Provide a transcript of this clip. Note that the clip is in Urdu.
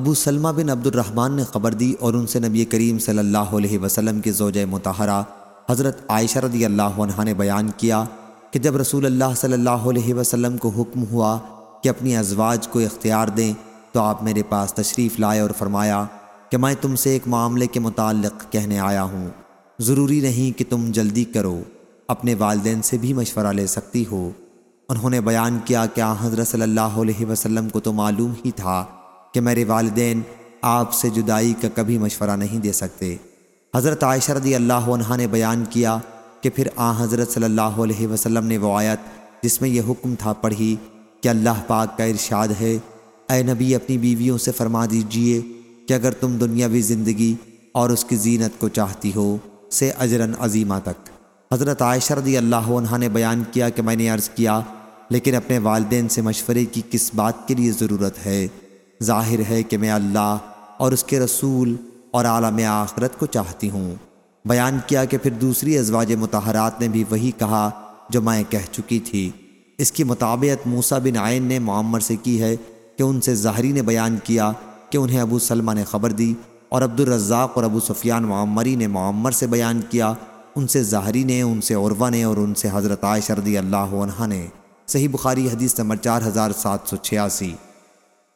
ابو سلمہ بن عبد الرحمن نے خبر دی اور ان سے نبی کریم صلی اللہ علیہ وسلم کے زوجہ متحرہ حضرت عائشہ رضی اللہ عنہ نے بیان کیا کہ جب رسول اللہ صلی اللہ علیہ وسلم کو حکم ہوا کہ اپنی ازواج کو اختیار دیں تو آپ میرے پاس تشریف لائے اور فرمایا کہ میں تم سے ایک معاملے کے متعلق کہنے آیا ہوں۔ ضروری نہیں کہ تم جلدی کرو، اپنے والدین سے بھی مشورہ لے سکتی ہو۔ انہوں نے بیان کیا کہ حضرت صلی اللہ علیہ وسلم کو تو معلوم ہی تھا کہ میرے والدین آپ سے جدائی کا کبھی مشورہ نہیں دے سکتے۔ حضرت عائشہ رضی اللہ عنہ نے بیان کیا کہ پھر آ حضرت صلی اللہ علیہ وسلم نے وہ آیت جس میں یہ حکم تھا پڑھی کہ اللہ پاک کا ارشاد ہے، اے نبی اپنی بیویوں سے فرما دیجیے کہ اگر تم دنیاوی زندگی اور اس کی زینت کو چاہتی ہو، سے اجراً عظیمہ تک۔ حضرت عائشہ رضی اللہ عنہ نے بیان کیا کہ میں نے عرض کیا، لیکن اپنے والدین سے مشورے کی کس بات کے لیے ضرورت ہے؟ ظاہر ہے کہ میں اللہ اور اس کے رسول اور عالم آخرت کو چاہتی ہوں۔ بیان کیا کہ پھر دوسری ازواج متحرات نے بھی وہی کہا جو میں کہہ چکی تھی۔ اس کی مطابعت موسیٰ بن عین نے معمر سے کی ہے کہ ان سے ظاہری نے بیان کیا کہ انہیں ابو سلمہ نے خبر دی اور عبد الرزاق اور ابو سفیان معمری نے معمر سے بیان کیا۔ ان سے ظاہری نے، ان سے عروہ نے اور ان سے حضرت عائشہ رضی اللہ عنہ نے۔ صحیح بخاری حدیث نمبر چار ہزار سات سو چھیاسی۔